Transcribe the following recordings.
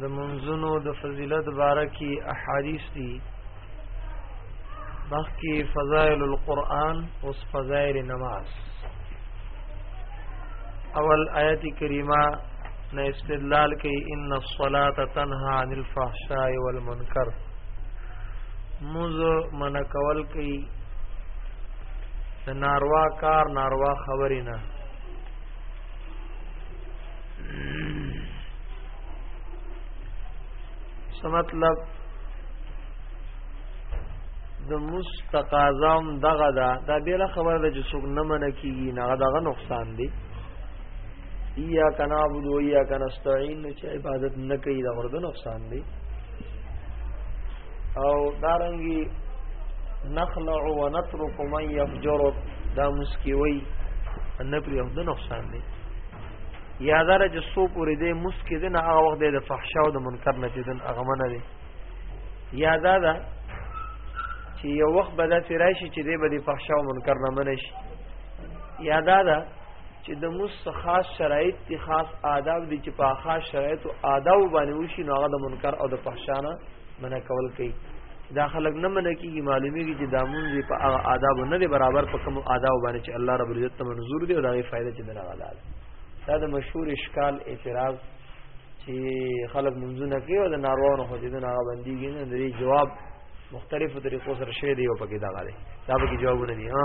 د منځونو د فضیلت باره کې احادیث دي مخکې فضائل القرآن اوس فضائل نماز اول آیت کریمه نه استدلال کوي ان الصلاه تنها عن الفحشاء والمنکر موز من کول کوي د ناروا کار ناروا خبرې نه څه مطلب د مستقازم دغه دا دا بیره خبره ده چې څوک نه منع کیږي نه دغه نقصان دی یا کنا عبد و یا کنا استعين چې عبادت نه کوي دا ورته نقصان دی او دارنګي نخلع ونترك من يفجر دا مسکیوي ان پر یو د نقصان دی یا دره چې سو پورې دی مسکی دی نه هغه وخت دی د فحشا او د منکر نه چې دن هغه منه دی یا دا ده چې یو وخت به دا راشي چې دی به د فحشا او منکر نه منه شي یا دا ده چې د مس خاص شرایط دي خاص آداب دي چې په خاص شرایط او آداب باندې وشي نو هغه د منکر او د فحشانه منع کول کوي دا خلک نه منع کیږي معلومیږي چې دا مونږ په هغه آداب نه دي برابر په کوم آداب باندې چې الله رب عزت منظور دي او دا غي فائدہ چې دغه ده دا د مشهور اشکال اعتراض چې خلک منځونه کوي او د ناروانو خو دې نه هغه بنديږي نه لري جواب مختلفو طریقو سره شی دی او پکې دا غالي دا به جوابونه دي ها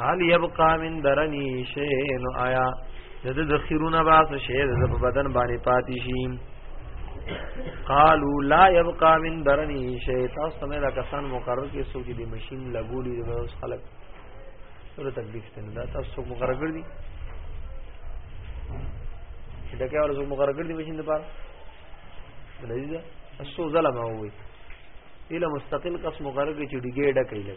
هل يبقى من درني شيء نو آیا د د خیرونه باس شی د په بدن باندې پاتې شي قالو لا يبقى من درني شيء تاسو مې دا کسان مقرر کې سو کې د ماشين لګولي د اوس خلک سره تکلیف ته نه تاسو مقرر کړی چې دا کې اورز مقرر کړی ماشين د پاره لذیذه اسو ظلم وي اله مستقل قسم مقرر کې چې ډیګې ډکې لګي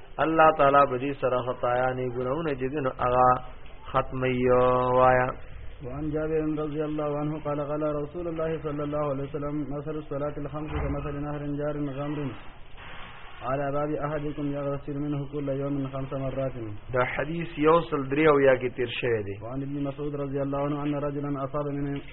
الله تعالی به دې سره خطایانې ګناونه چې دین هغه ختمي وایا وعن جابر رضي الله عنه قال قال رسول الله صلى الله عليه وسلم مثل الصلاة الخمس كمثل نهر جار غمر على باب احدكم يغسل منه كل يوم خمس مرات دا حديث يوصل دريو يا كتير شوی دی وعن ابن مسعود رضي الله عنه ان رجلا اصاب من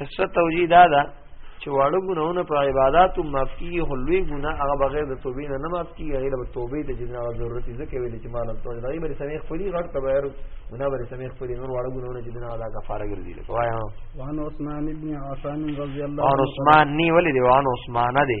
حصہ توجیه دا ده چې واړو ګناونه په عبادتو معاف کیږي خو لوی ګناه هغه بغیر د توبې نه نه معاف کیږي هغه به توبې ته جنو ضرورت یې ځکه ویل چې مال ته دا یې بری سمې خپلې غړ ته بیر ګناه بری سمې خپلې نور واړو ګناونه چې دنا دا کفاره ګرځي لکه وایا وان عثمان ابن عفان رضی الله عنه عثمان نی ولې دی وان عثمان دی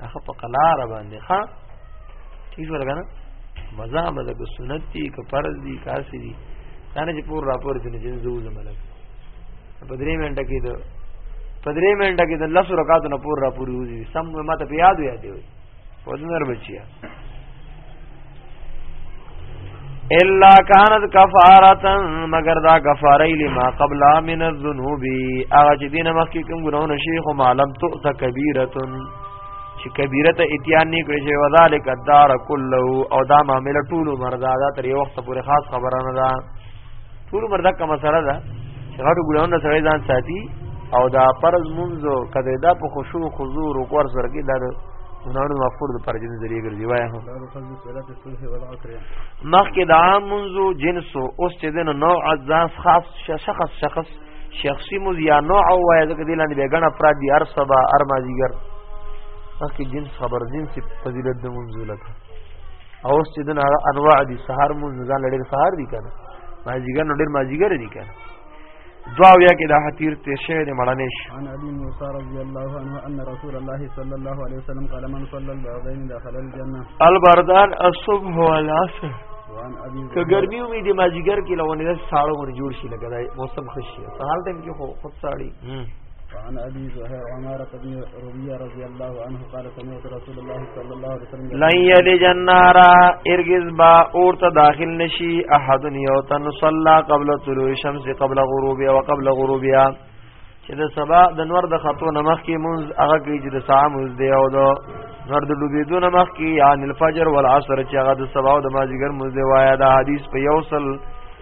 هغه په قلار باندې ها ٹھیک شو لګا نه مزه مزه کو سنت دي کو فرض دي کاسي دي دا نه چې پور راپور دي نه چې زو زملک په درې منټه کې دا په درې منټه کې د لس رکعاتو نه پور راپور وځي سم ماته په یاد وي دی وځنر بچیا الا كانت كفاره مگر دا کفاره لما قبل من الذنوب اغه چې دینه مخکې کوم ګناونه شي خو معلم تو ته کبیره چې کبیره ته اتیان نه کړی شي وذالک الدار كله او دا معاملې ټول مردا دا تر یو وخت پورې خاص خبره نه ده ټول عمر دغه مسله ده چې غټو ګناهونو سره ځان ساتي او دا فرض منځ کده دا په خشوع او خضوع او قور سره کې دا ګناهونو مغفور د پر جن ذریعہ ګرځي وای هو مخکې د عام منځ جنس اوس چې دنه نوع ځان خاص شخص شخص شخصي مز یا نوع او وای ځکه دی لاندې بیګنه افراد دي هر سبا هر مازیګر مخکې جنس خبر جنس فضیلت د منځ لکه او اوس چې دنا انواع دي سحر مون ځان لړې سحر دي کنه ماجیګر نو ډېر ماجیګر دي کنه دعاو یا کې دا حتیر ته شه دې مړنې شي ان ابي موسی رضی الله عنه ان رسول الله صلی الله علیه وسلم قال من صلى البردين دخل الجنه البردان الصبح والعصر که ګرمي وي د ماجیګر کې لونه ساړو ور جوړ شي لګا موسم خوشي سهار ټیم کې خو خود ساړي وعن ابي زهير عمارة بن ربيع رضي الله عنه قال سمعت رسول الله صلى الله عليه وسلم لن يلج النار ارجز با اور ته داخل نشي احد يوتن صلى قبل طلوع الشمس قبل غروبها وقبل غروبها چې د سبا د نور د خطو نمخ کې مونږ هغه کې چې د ساعه مونږ دی او د نور د ډوبېدو نمخ کې یعنی الفجر والعصر چې هغه د سبا او د مازیګر مونږ دی وایا دا حدیث په یوصل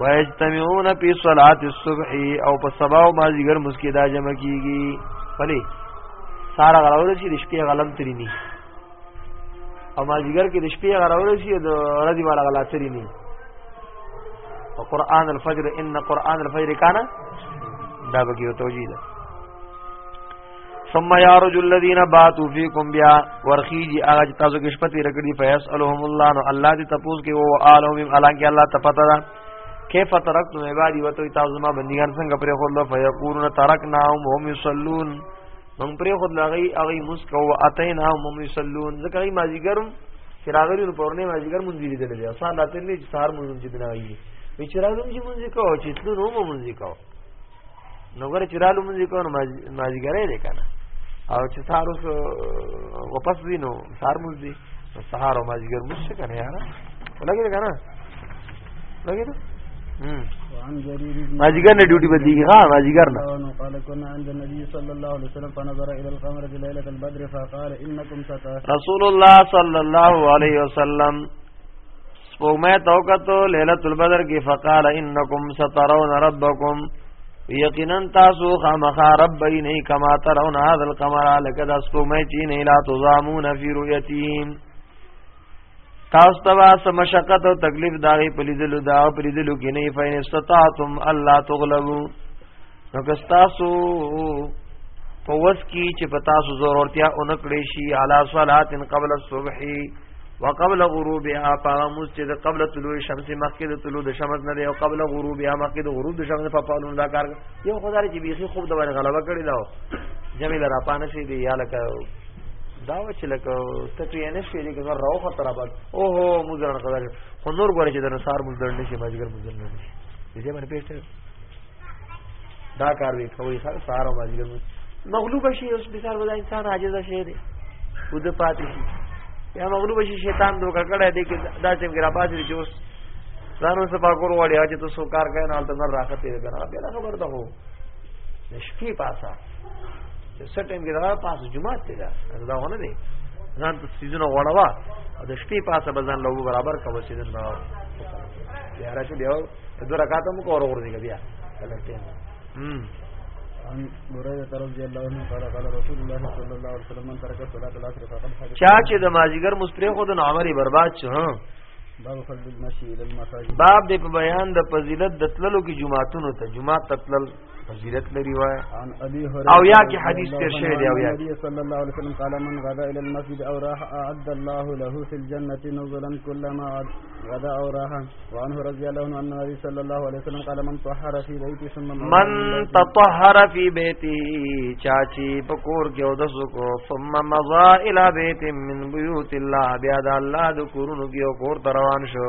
ويجتمعون في صلاه الصبح او په سبا او مازیګر مسکیدا جمع کیږي پلی سارا غراول شي د شپې غلم ترینی او مازیګر کې د شپې غراول شي د ورځې والا غلا ترینی او قران الفجر ان قران الفجر کانا دا بګیو توجیه ده ثم يرجو الذين باتوا فيكم بیا ورخیږي هغه چې تاسو کې شپه تیر کړی فیسالهم الله نو الله دې تاسو کې او عالم الان کې الله تپتا دا کیف ترکتم عبادی وتو تاسو ما بندگان څنګه پرې خو الله فیقولون ترکنا هم یصلون من پرې خو لغی اغي مسکو اتینا هم یصلون ځکه ای مازیګرم چې راغلی نو پرونه مازیګر مونږ دې لیدل دي اصل لاته نه چې سهار مونږ دې نه وایي چې راغلم چې مونږ کو چې تلو نو مونږ کو نو ګره چې رالو مونږ کو نو مازیګرې دې کنه او چې سهار اوس واپس دی نو سهار مونږ دی نو سهار او مازیګر مونږ څه کنه یار لګی دې کنه لګی دې مازیګر نه ډیوټي بدلیږي ها مازیګر نه قال كنا عند النبي صلى الله عليه وسلم فنظر الى القمر في ليله البدر فقال انكم سترى رسول الله صلى الله عليه وسلم سپوږمۍ توکتو ليله البدر کې فقال انکم سترون ربکم یقینا تاسو خامخا رب نه کما ترون هذا القمر لکه د سپوږمۍ چې نه لا تزامون فی رؤیتیم تاسو تبا سمشقت او تکلیف داغي پلیدلو دا پلیدلو کې نه فین استطاعتم الله تغلبو نو که تاسو په وس کې چې په تاسو ضرورتیا اونکړې شي علا صلات قبل الصبح وقبل غروبها فغموس چې د قبل طلوع شمس مخکې د طلوع د شمس نه دی او قبل غروبها مخکې د غروب د شمس په پالون دا کار یو خدای چې بیخي خوب د باندې غلبه کړی دا جمیل را پانه شي دی یا لکه دا و چې لکه تکریه نه شي لکه راو خطر آباد اوه مزرن خدای خو نور غواړي چې د نصار مزرن نشي ماجګر مزرن نشي دې باندې پېښه دا کار وی کوي خر سار او ماجګر مغلوب شي اوس مثال ودا انسان عاجز شي دی ود پاتې شي یا مغلوب شي شیطان دوکا کړه دی کې دا چې ګرا پاتې چې اوس ځانو سپا کول وړي چې تو سو کار کوي نه تل نه راخه تیر کنه بیا خبر ده هو د شپې پاسا چې سټیم کې دا پاس جمعه ته دا دا ونه دی ځان ته سيزونه وړوا د شپې پاسه بزن لوګو برابر کوي چې دا یاره چې دیو دو رکعات مو کور ورځي بیا کلکته هم چا چې د مازیګر مستری خود نو عمر برباد شو ها باب د بیان د فضیلت د تللو کې جمعهتون ته جمعه تتلل فضیلت لري وای او یا کې حدیث تیر شوی دی او یا نبی صلی الله علیه وسلم قال من غدا الى المسجد او راح اعد الله له في الجنه نزلا كلما غدا او راح وعنه رضي الله عنه ان النبي صلى الله عليه وسلم قال من طهر في بيته ثم من تطهر في بيته چاچی پکور کې او د سکو ثم مضى الى بيت من بيوت الله بیا د الله د کورونو کې او کور روان شو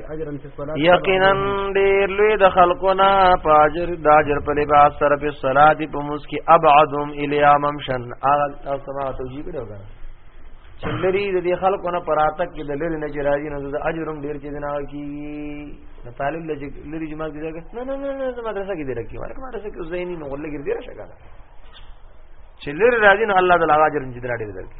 یقینا ډیر لوی د خلقنا پاجر داجر په لباس سره په صلات په موس کې ابعدهم الیامم شن اغه تاسو ما توجیه کړو غواړم چې لري د دې خلقنا پراتک کې د لری نه چې راځي نو د اجرم ډیر چې نه کی د طالب لږ لری جمعه کې ځګه نه نه نه نه مدرسه کې دی راکی ورکه مدرسه کې زینی نو ولګی دی راشه کنه چې لری راځي نو الله تعالی اجرم چې دراډي درکې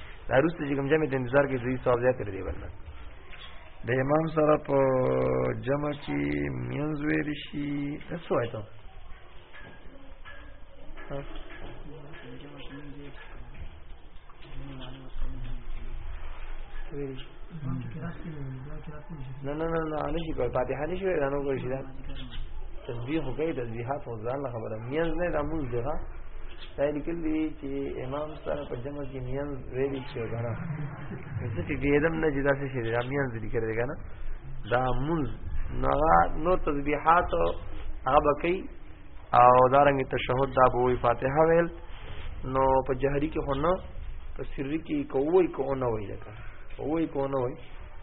دا روسته چې کوم جمع د انتظار کې زوی ثواب زیات لري ورنه د امام سره په جمع کې مینځ ویل شي تاسو وایته نه نه نه نه نشي کوي فاتحه نشي ویل نو کوي دا تسبیح کوي تسبیحات او ځان خبره مینځ نه د موږ دغه دا لیکل دي چې امام سره په جمع کې میان ویل شي غواړم څه چې ګیدم نه جدا څه شي دا میان ذکر کړی کنه دا منز نغا نو تسبیحات هغه بکی او دارنګ تشهود دا بوې فاتحه ویل نو په جهري کې خو نه په سری کې کوی کو نه وای لکه کوی کو نه وای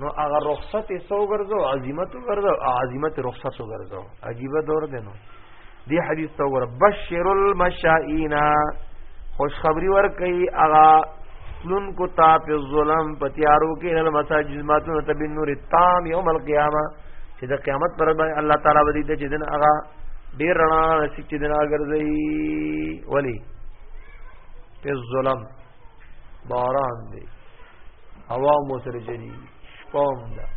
نو هغه رخصت یې سو ګرځو عظمت ګرځو عظمت رخصت ګرځو عجیب دور دی نو دی حدیث ته ور بشر المشائینا خوشخبری ور کوي هغه لن کو تا په ظلم پتیارو کې هل مساجد ماتو ته بن نور تام یوم القیامه چې د قیامت پر باندې الله تعالی ودی ته چې دن هغه ډیر رڼا چې دن هغه ګرځي ولی په ظلم باران دی هوا مو سره جری شپوم ده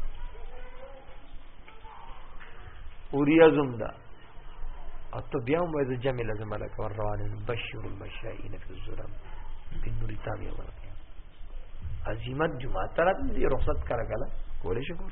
اوریازم ده او ته بیا هم وایې جمع لازم لکه ور روان بشر المشائین فی الظلم په نوري تابع ورته عظیمت جمعه ترات دی رخصت کرا کلا کولې شو کوم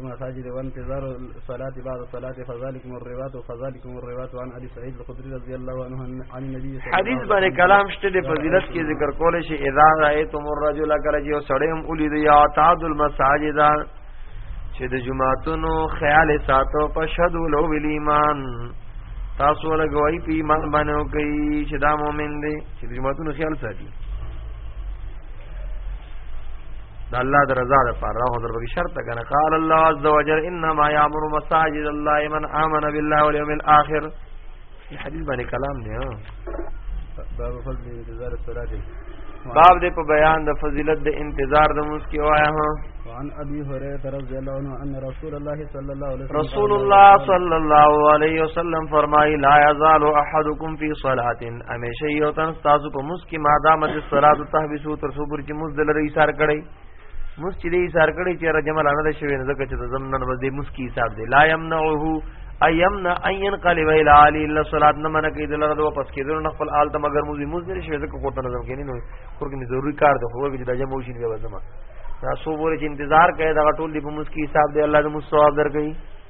مساجد وانتظار الصلاة بعد الصلاة فذلكم الروات وفذلكم الروات عن علي سعيد الخدري رضي الله عنه عن النبي حديث باندې کلام شته د فضیلت کې ذکر کول شي اذا رايتم الرجل کرج یو سړیم اولید یا تعد المساجد چې د جمعاتونو خیال ساتو په شهادو لو بل ایمان تاسو له گواہی په ایمان باندې کوي چې دا مؤمن دی چې د جمعاتونو خیال ساتي د الله د رضا لپاره راو در بګی شرط کنه قال الله عز وجل انما يامر مساجد الله من امن بالله واليوم الاخر په حدیث باندې کلام دی ها باب فضل انتظار الصلاه باب دې په بیان د فضیلت د انتظار د موس کې وایا ها وعن ابي هريره رضي الله عنه ان رسول الله صلى الله عليه وسلم رسول الله صلى الله عليه وسلم فرمای لا يزال احدكم في صلاه همیشه یو تن تاسو په مس کې مادام د صلات تحبسو تر صبر چې مس دل رہی سار کړي مس چې دې سار کړي چې رجم لانه ده شوی نه ځکه چې زمنن بس دې مس کې حساب دی لا يمنعه ايمنا اين قلب الى علي الا صلات نه من کې دل رد واپس کې دل نه خپل آل ته مگر مو مس دې شوی ځکه کوته نظم کې نه نو خور کې ضروري کار ده خو کې د جمع وشي نه وځما تاسو ورته انتظار کوي دا ټول دې په مس کې حساب دی الله دې مو ثواب درکړي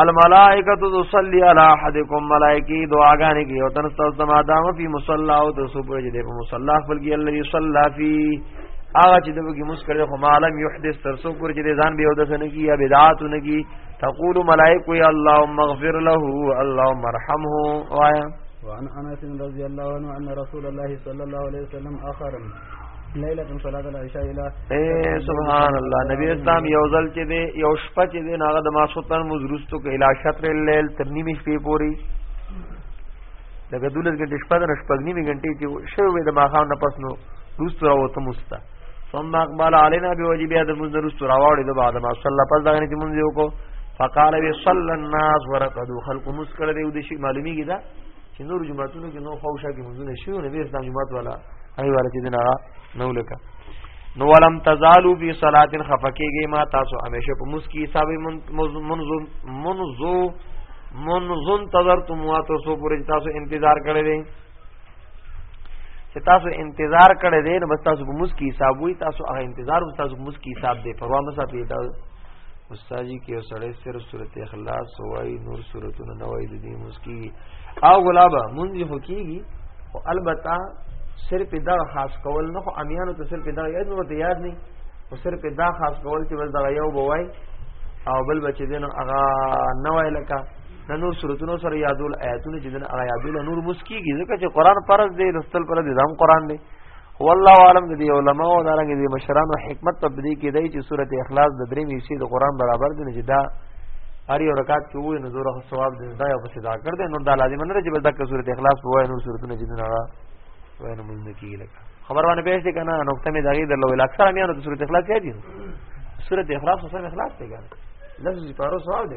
الملائکه تصلي علی احدکم ملائکی دعاګانې کوي او تر تاسو سم ادم فی مصلا او تاسو په دې په مصلا خپل کې الله یصلی فی هغه چې دغه کې مسکر خو معلم یحدث تر څو پر چې ځان به ودس نه کی یا بدعات نه کی تقول ملائکه یا اللهم اغفر له اللهم ارحمه وایا وعن انس رضی الله عنه ان رسول الله صلی الله علیه وسلم اخرم اے سبحان الله نبی اسلام یو ځل چې دی یو شپه چې دی هغه د ماسوتن مزرستو کې اله شطر الليل تر نیمې شپې پوري لکه دولس غنټې شپه د شپږ نیمې غنټې چې شوې د ماخام نه پس نو روستو راوته مستا ثم اقبل علينا بوجب هذا منذ روستو راوړې د بعد ما صلی پس دا نه چې مونږ یو کو فقال وی صلی الناس ورقدو خلق مسکل دی او د شي معلومیږي دا چې نور جمعتونو کې نور خوښه کې مونږ نه شو نه بیس د جمعت والا هغه والا چې دنا نو لکه نو ولم تزالو فی صلات خفقیږي ما تاسو همیشه په مسکی حساب منزو منزو منزون تذرتم وا تاسو پورې تاسو انتظار کړی دی چې تاسو انتظار کړی دی نو بس تاسو په مسکی حساب وي تاسو هغه انتظار تاسو په مسکی حساب دی پروا مې ساتي استاد جی کې سړی صرف سورت اخلاص وای نور سورتونه نه وای د دې مسکی او غلابا مونږ هو کیږي او البته صرف دا خاص کول نه خو امیانو ته صرف دا یاد نور ته یاد نه او صرف دا خاص کول چې بس دا یو بوای او بل بچ دین هغه نه وای لکه نور سورتونو سره یادول آیاتونه چې دین هغه یادول نور مسکیږي ځکه چې قران فرض دی لستل پر دې دام قران دی والله عالم د دې علماء او دارنګ دې مشرانو حکمت په دې کې دی چې سورته اخلاص د درې میشي د قران برابر دی چې دا هر یو رکعت کې وې نو زوره ثواب دې دا یو څه دا کړ دې نو دا لازم نه چې بس دغه سورته اخلاص په وای نو سورته نه جن نه وای نو مونږ کې لکه خبر باندې پېښ دې کنه نو ته مې دغې د لویل اکثر مې نو سورته اخلاص یې دي سورته اخلاص سره اخلاص دی کنه لفظ پارو ثواب دی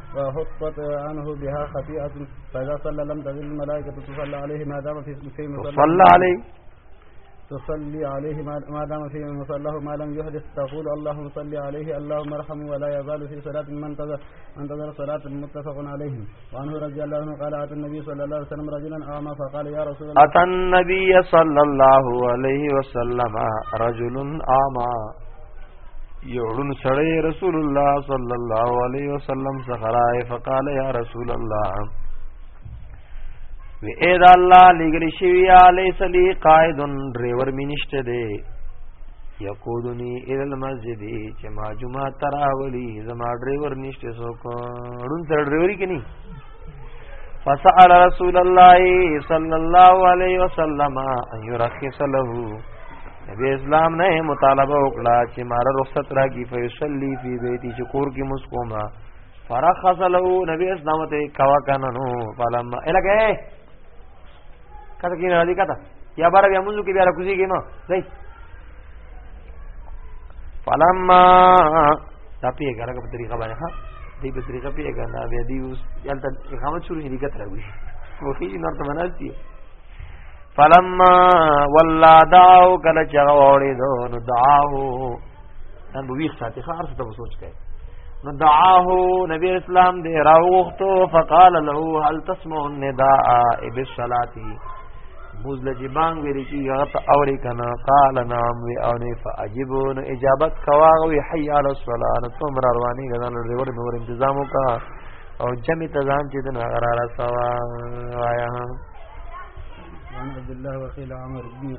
وخطت عنه بها خطيئة فإذا صلى لم تزل الملائكة تصلى عليه ما دام في في مصلى عليه تصلي عليه ما دام في مصلاه ما لم يحدث تقول اللهم صل عليه اللهم ارحمه ولا يزال في صلاة من انتظر صلاة متفق عليه وعنه رضي الله عنه قال أتى النبي صلى الله عليه وسلم رجلا أعمى فقال يا رسول الله أتى النبي صلى الله عليه وسلم رجل أعمى یوړن سړی رسول الله صلی الله علیه وسلم څخه راي فقال یا رسول الله وی اے دا الله لګری شوی علی سلی قائدن ډرایور مینشته دی یقودنی ال المسجد چې ما جمعه تراولی زما ډرایور نشته سو کوړن تر ډرایوري کې نه فسأل رسول الله صلى الله عليه وسلم ان يرخص له نبی اسلام نه مطالبه وکړه چې مار رخصت راګي فیصلی فی بیتی چې کور کې مسکوما فرخص له نبی اسلام ته کوا کننو فلم الګه کته کې نه راځي کته یا بار بیا منځو کې بیا راکوزي کې ما دی فلما دا پیګه راګه په طریقه باندې ها دی په طریقه پیګه نه بیا دی اوس یالته اقامت شروع نه کته راوي وخی نور ته مناسي فلما ولا دعو کله چغوړې دو نو دعو دا به ویښ ساتي خو هر څه ته سوچ کوي نو دعاه نبی اسلام دې راوغتو فقال له هل تسمع النداء بالصلاه مزل جبان ویل کی غت اورې کنا قال نام وی او نه فاجبون اجابت کوا وی حي على الصلاه تم رواني غزان ډریور نور تنظیم وکا او جمع تزان چې دن غراره سوا وایا عن عبد الله وقيل عمر بن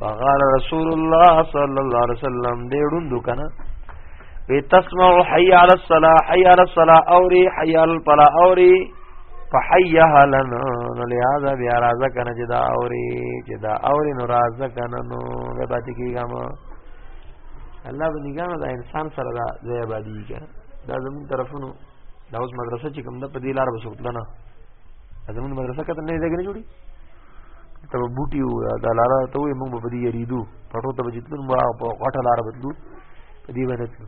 فقال رسول الله صلی الله علیه وسلم دې ډوندو کنه وی تسمع حي على الصلاه حي على الصلاه اوري حي على الفلاح اوري فحيها لنا لهذا بیا راځه کنه چې دا اوري چې دا اوري نو راځه کنه نو به پاتې کیږم الله به نگاه دا انسان سره دا ځای باندې کیږي دا زمون طرفونو دا اوس مدرسه چې کوم ده په دې لار وسوتل نه زمون مدرسه کته نه دیګنه جوړي ته بوټي و دا لاله ته وي موږ په دې یریدو پټو ته بجتلون ما په غټه لار بدلو په دې باندې تلو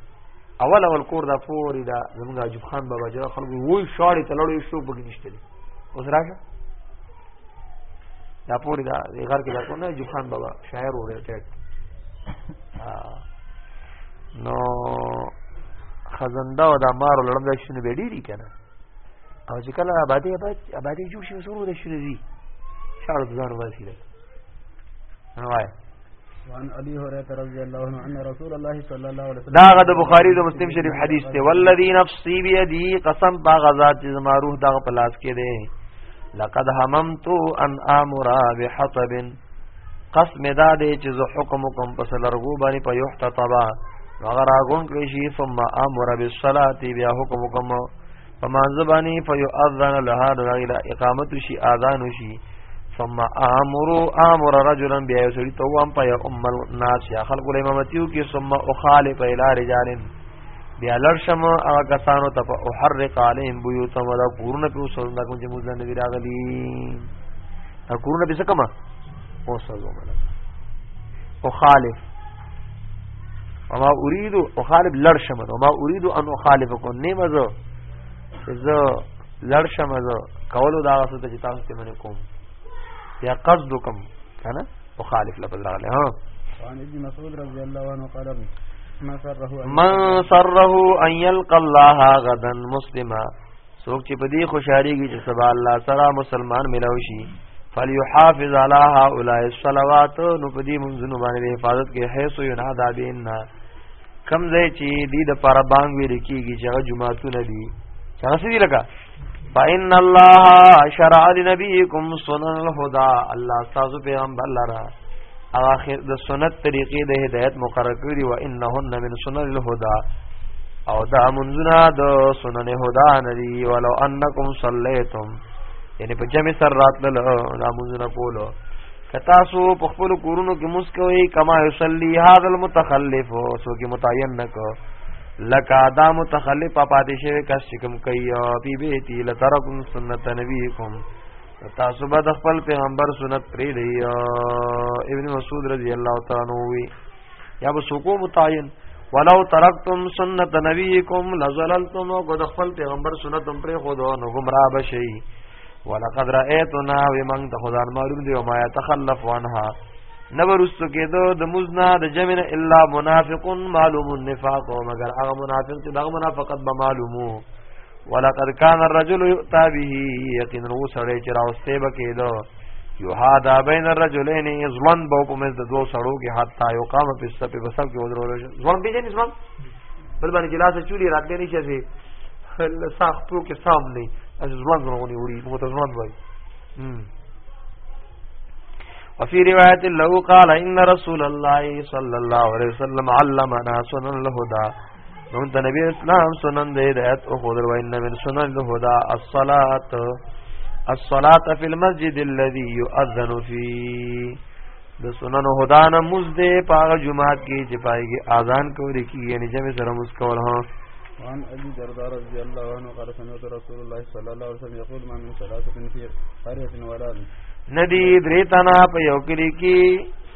اول اول کور دا پوری دا زمونږ عجب خان بابا جره خلکو وای شاړې ته لړو شو بګی نشته دي اوس راشه دا پوری دا غر کې دا کو نه عجب خان بابا شاعر وړي ټیک نو خزنده او دا مارو لړم دا شنو به ډیری کنه او چې کله آبادی آبادی جوړ شي وسورو د شنو دي شاړو ځان واسي ده وای وعن ابي هريره رضي الله عنه ان رسول الله صلى الله عليه وسلم دا غد بخاری او مسلم شریف حدیث ته والذي نفسي بيدي قسم باغ ذات چې زما روح دا په لاس کې ده لقد هممت ان امر بحطب قسم دا دی چې زه حکم کوم په سلرغو باندې په یو حتطبا وغراغون کړی شي ثم امر بالصلاه بیا حکم کوم په مانځه باندې فیؤذن لها دغه اقامت شي اذان شي ثم امر امر رجلا بیا سړي ته وام په ام الناس یا خلق له امامتیو کې ثم اخالف الى رجال بیا لرشم هغه کسانو ته په احرق عليهم بيوتهم ولا قرون په وسل دا کوم چې موږ نه ویراغلي دا قرون به څه کما اوسه زموږ اخالف وما اريد اخالف لړ شم نو ما اريد ان اخالفكم نیمه زه زه لړ شم زه کولو دا څه ته چې تاسو ته منې کوم یا قصدکم کنه مخالف لفظ راغلی ها وعن ابن مسعود رضی الله عنه قال من سره ان يلقى الله غدا مسلما څوک چې په دې خوشحاليږي چې سبا الله سره مسلمان ملاو شي فليحافظ على هؤلاء الصلوات نو په دې منځونو باندې حفاظت کې حيث ينادى بهن کم ځای چې دې د پر بانګ ویل کېږي چې هغه جمعهتونه دي چې هغه څه لکه فإن الله شرع لنبيكم سنن الهدى الله تاسو پیغمبر لره اخر د سنت طریقې د هدایت مقرر کړی و انهن من سنن الهدى او دا منزنا د سنن هدا ندی ولو انکم صلیتم یعنی په جمع سر راتل دا منزنا کولو کتا سو په خپل کورونو کې مسکوي کما یصلی هذا المتخلف سو کې متعین نکو لکا دا متخلف پاتې شوی کس کوم کوي او بي بي تي لترکم سنت نبیکم تاسو به د خپل پیغمبر سنت پرې دی ابن مسعود رضی الله تعالی عنہ وی یا به سوکو متعین ولو ترکتم سنت نبیکم لزللتم کو د خپل پیغمبر سنت هم پرې خو دو نو گمراه بشي ولقد رایتنا ومن تخذان معلوم دی ما يتخلف عنها نبرستو کېدو د مزنا د جمن الا منافق معلوم النفاق مگر هغه منافق چې دغه منافقت به معلومو ولقد كان الرجل يؤتى به يقين رو سړی چې راوسته بکیدو یهادا بین الرجلین ظلم بو کوم د دوه سړو کې حتا یو قام په سپ په سب کې ودرول شي ظلم به نه ظلم بل باندې جلاس چوری راتلې نشي سي الله صاحب پرو کې سام نه از ظلم غونی وړي مو ته ظلم وای وفي روایت لو قال ان رسول الله صلی الله علیه وسلم علمنا سنن الهدى نو د نبی اسلام سنن د هدایت او خضر وان من سنن الهدى الصلاه الصلاه فی المسجد الذي يؤذن فيه د سنن هدا نه مزده پاغه جمعات کې چې پایږي اذان کوي کې یعنی جمع سره مز کول ها وان ابي دردار رضی الله عنه قال سمعت رسول الله صلی الله علیه وسلم یقول ما من صلاه فی قريه ولا ندی دریتنا په یو کلی کې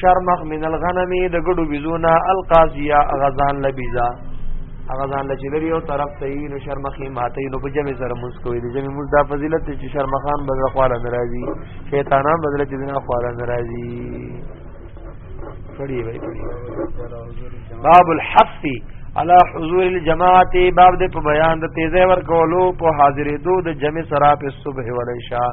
شرمخ من الغنم د ګډو بيزونه القاضيه غزان لبيزا غزان لچې لري او طرف ته یې نو شرمخي ماته نو په جمع سره موږ کوي د جمع موږ د فضیلت چې شرمخان به خواله ناراضي شیطانان بدل چې نه خواله ناراضي پڑھی بھائی باب الحث على حضور الجماعت باب د په بیان د تیزه ور کولو په حاضرې دو د جمع سره په صبح ولې شاه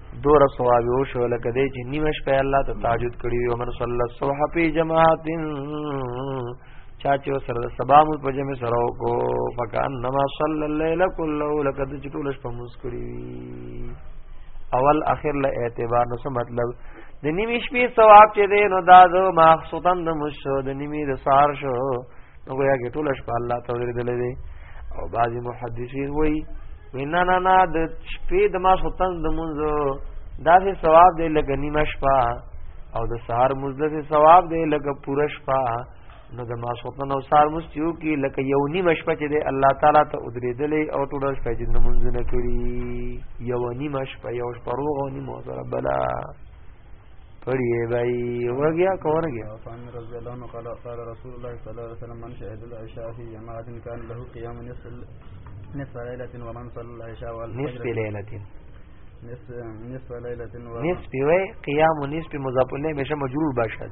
دور ثواب او شو لکه دې چې نیمه شپه الله ته تهجد کړی او من صلی الله صبح په جماعت چا چې سره سبا مو په جمع سره کو فکان نما صلی الليل كله لکه دې ټول شپه موس کړی اول اخر له اعتبار نو څه مطلب د نیمه شپې ثواب چې دې نو دادو ما سوتن د مشو د نیمه د سار شو نو ګویا کې ټول شپه الله ته ورېدلې او بعضی محدثین وایي وینا نه نه د شپې د ما سوتن د منځ دا سه ثواب دی لګ نیمه شپه او د سهار منځ د ثواب دی لګ پوره شپه نو د ما سوتن او سهار منځ یو کې لګ یو نیمه شپه چې دی الله تعالی ته ودریدلې او ټول شپه چې د منځ نه کړی یو نیمه شپه یو شپه روغ او نیمه سره بلا پڑھی ہے بھائی ہو گیا کون گیا عثمان رضی اللہ عنہ قال قال رسول اللہ صلی اللہ علیہ وسلم من شهد العشاء في جماعت كان له قيام نصف نصف ليله ومن صلى العشاء والفجر نصف ليله نصف نصف ليله نصف وي قيام نصف مضاف اليه مشه مجرور باشد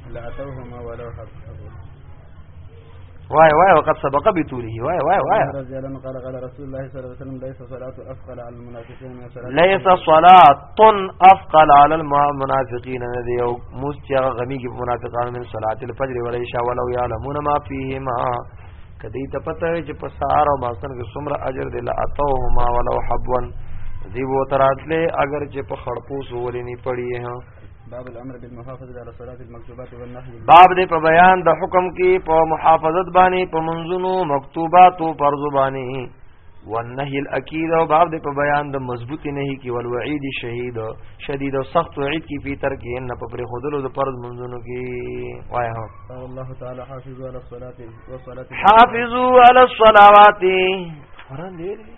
لاتوهما ولو حبوا وای وای وقد سبق بتوله وای وای وای رضی الله عنه قال قال رسول الله صلی الله علیه وسلم ليس صلاه افقل على المنافقين من صلاه ليس صلاه افقل على المنافقين ندی او مستیا غمی کی منافقان من صلاه الفجر وليس ولو يعلمون ما فيهما کدی ته پته وي چې په سهار او ماسن کې څومره اجر دی لا اتوهما ولو حبوا دی وو تراتله اگر چې په خړپو سولې نه پړی باب الامر بالمحافظه على الصلاه المكتوبات والنهي باب دې په بیان د حکم کې په محافظت باندې په منځونو مکتوبات او فرض باندې والنهي الاكيد او باب دې په بیان د مضبوط نهي کې ول وعید شهید شدید او سخت وعید کې په تر کې نه په پر خودلو د فرض منځونو کې وای هو الله تعالی حافظوا على الصلاه والصلاه حافظوا على الصلوات قران دې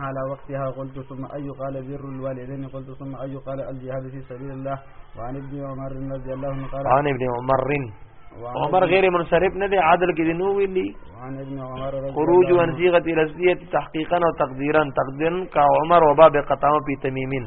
على وقتها قلت ثم أي قال بر الوالدين قلت ثم أي قال الجهاد في سبيل الله وعن ابن عمر رضي الله عنه قال عن ابن عمر عمر غیر منصرف نه دی عادل کې دی نو ویلی خروج عن صيغه رسمیه تحقیقا او تقدیرا تقدیرا کا عمر وباب قطام پی تمیمین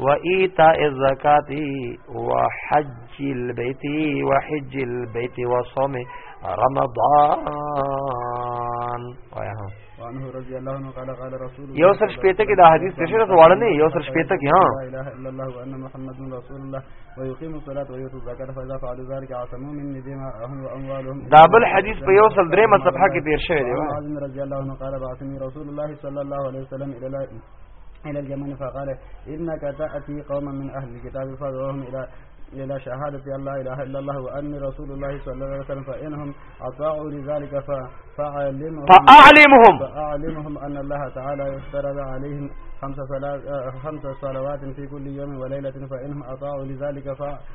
و ایتاء الزکات و حج البیت و حج البیت و صوم رمضان وایو وانه رضی الله عنه قال قال رسول الله یو سر شپېته کې دا حدیث څه شرط واړه نه یو سر شپېته کې ها لا اله الا الله وان محمد رسول الله ويقيم الصلاه ويؤتي الزكاه فاذا فعلوا ذلك عصموا من دماءهم واموالهم دا بل حدیث په یو سر درې مصحه کې تیر شوی دی رضی الله عنه قال بعثني رسول الله صلی الله علیه وسلم الى الى اليمن فقال انك تاتي قوما من اهل الكتاب فادعوهم الى إلى شهادة أن لا إله إلا الله وأني رسول الله صلى الله عليه وسلم فإنهم أطاعوا لذلك فأعلمهم, فأعلمهم فأعلمهم أن الله تعالى يفترض عليهم خمس, خمس صلوات في كل يوم وليلة فإنهم أطاعوا لذلك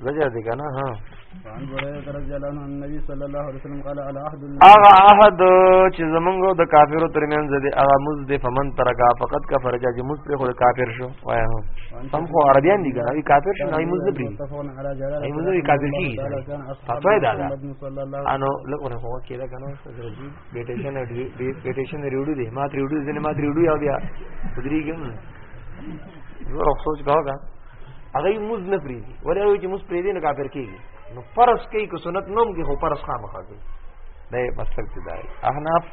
زجر دی کنه ها عن بريرة رضي الله عنه النبي صلى الله عليه وسلم قال على عهد اغه عهد چې زمونږ د کافرو ترمنځ دي اغه مز دي فمن ترکا فقط کفر جا چې مز پر خو کافر شو وایا هم هم خو عربيان دي کنه وی کافر شو نه مز دي ای مز دي کافر کی فتوی دا دا انو لکه هو کېدا کنه سرجی بیٹیشن بیٹیشن ریوډو دي ما ریوډو دي ما ریوډو یا بیا درې ګم زه رخصوص کاوه هغه موز نه پریدي ولې هغه چې موز پریدي نه کافر کیږي نو فرض کوي کو سنت نوم کې هو فرض خامخا کوي دا مسلک دی دا احناف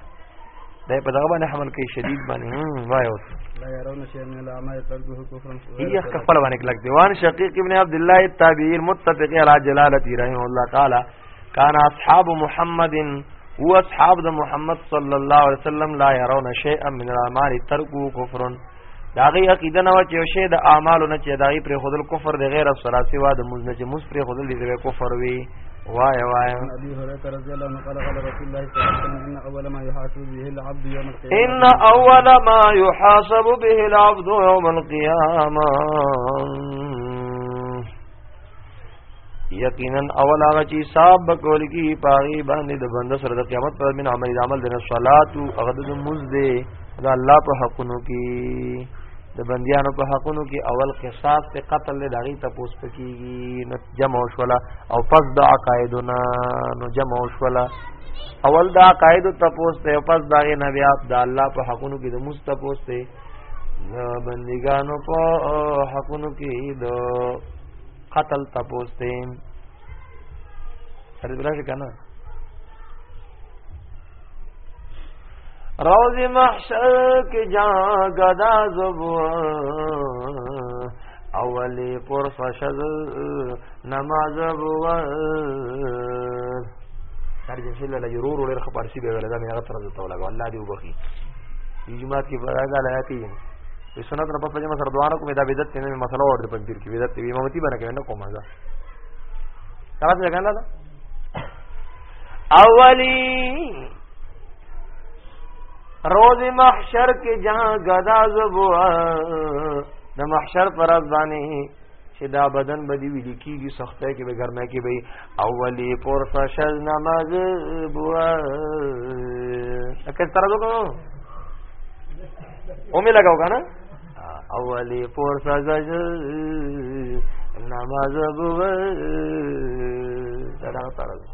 دا په دغه باندې حمل کوي شدید باندې وای اوس لا يرون شيئا من الاعمال ترجوه كفرا هي خپل باندې کلک دیوان شقیق ابن عبد الله التابعي المتفق على جلالته رحمه الله تعالی کان اصحاب محمد هو اصحاب د محمد صلی الله علیه وسلم لا يرون شيئا من الاعمال ترکو کفر دا غي عقیده نه و چې شی د اعمالو نه چې دای پر خودل کفر د غیر الصلاه سوا د مز نه چې مز پر خودل دی کفر وی وای وای ابي هريره رضي الله عنه قال قال رسول الله صلى الله عليه وسلم ان اول ما يحاسب به العبد يوم القيامه ان اول ما يحاسب به العبد يوم القيامه یقینا اول هغه چې حساب وکول کی پاغي باندې د بنده سره د قیامت پر من عمل عمل دنه صلات او هغه د مز دی دا الله په حقونو کې د بندیانو په حقونو کې اول قصاص ته قتل له دغه تپوس پکېږي نو جمع شولا او پس د عقایدنا نو جمع شولا اول د عقاید تپوس ته او پس دغه نبی اپ د الله په حقونو کې د مستپوس ته بندګانو په حقونو کې د قتل تپوس ته سره بلاش کنه روز محشر کې جا غدا زبو اولی پرس شذ نماز بو ترجمه شله لجرور ولر خبر شي به ولدا مې هغه تر دې توله الله دې وبخي جمعه کې برادل آیاتي وی سنت نه پس پجمه سره دوانه کومه دا بدعت نه مسله ورته پنځیر کې بدعت وی امامتی باندې کنه کومه دا تاسو څنګه نه دا اولی روز محشر کې جہاں غدا زبوا د محشر پر ځانه چې دا بدن به دی ویل کیږي سختۍ کې به ګرمه کې به اولی پر فشل نماز بوا اکه تر دغه او می لگاو کنه اولی پر فشل نماز بوا دا تر دغه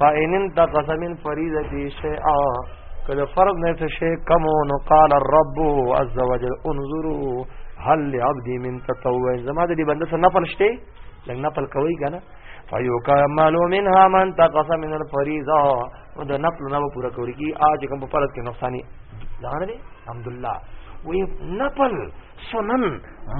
فإن انتقص من فريضتي شيئا کله فرض نه څه شي کم نو قال الرب عز وجل انظروا هل لعبدي من تطوع زما دې بنده سره نفل شته لګ نفل کوي کنه فیوکا مالو منها من تقص من الفریضه او د نفل نه پورا کوي کی اج کوم په فرض کې نقصانی ځان دې الحمدلله وی نفل سنن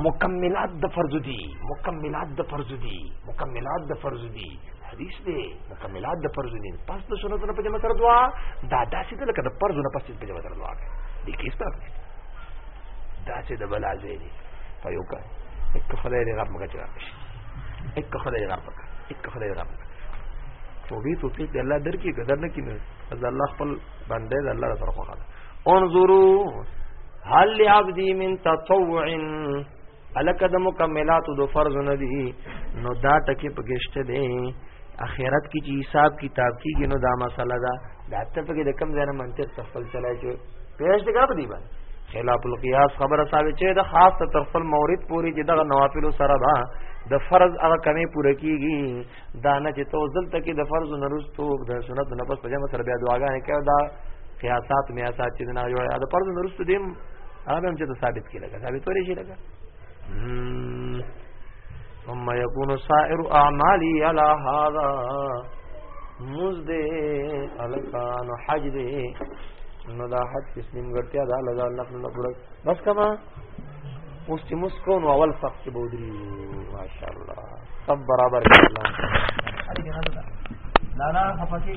مکملات د فرض دي مکملات د فرض دي مکملات د فرض دي حدیث دی مکملات د فرض دي پس د سنت نه په جمع سره دعا دا داسې ده لکه د فرض نه پس په جمع سره دعا کوي د کیس پر داسې د بلا ځای دی په یو کار یک خدای دې غم مګه چا شي یک خدای دې غم مګه یک خدای دې غم مګه تو به تو ته الله درکې قدر نه کینې الله خپل بنده د الله سره خوخه ده انظروا هل لعبدي من تطوع الک د مکملات د فرض نه دي نو دا ټکی پکشته دي اخرت کی چې حساب کتاب کیږي نو دا مسله ده دا ته پکې د کم ځای نه منطق تفصیل چلای چې پیش دې کړی باندې خلاف القياس خبره ثابت چې د خاص تر خپل مورید پوری چې دغه نوافل سره ده د فرض هغه کمی پوره کیږي دا نه چې تو ځل تکي د فرض نرستو د سنت نه پس په جمع سره بیا دعاګانې کوي دا قیاسات میاسات چې نه جوړه دا فرض نرستو دیم هغه هم چې ثابت کړي لګا ثابت ورې شي لګا ثم يكون سائر اعمالي على هذا مزد الکان حج دې نو دا حج تسلیم ګټیا دا لږه الله تعالی پورا بس کما اوس چې مسکو نو اول صف کې بودري ماشاءالله سب برابر کړل لالا خفقه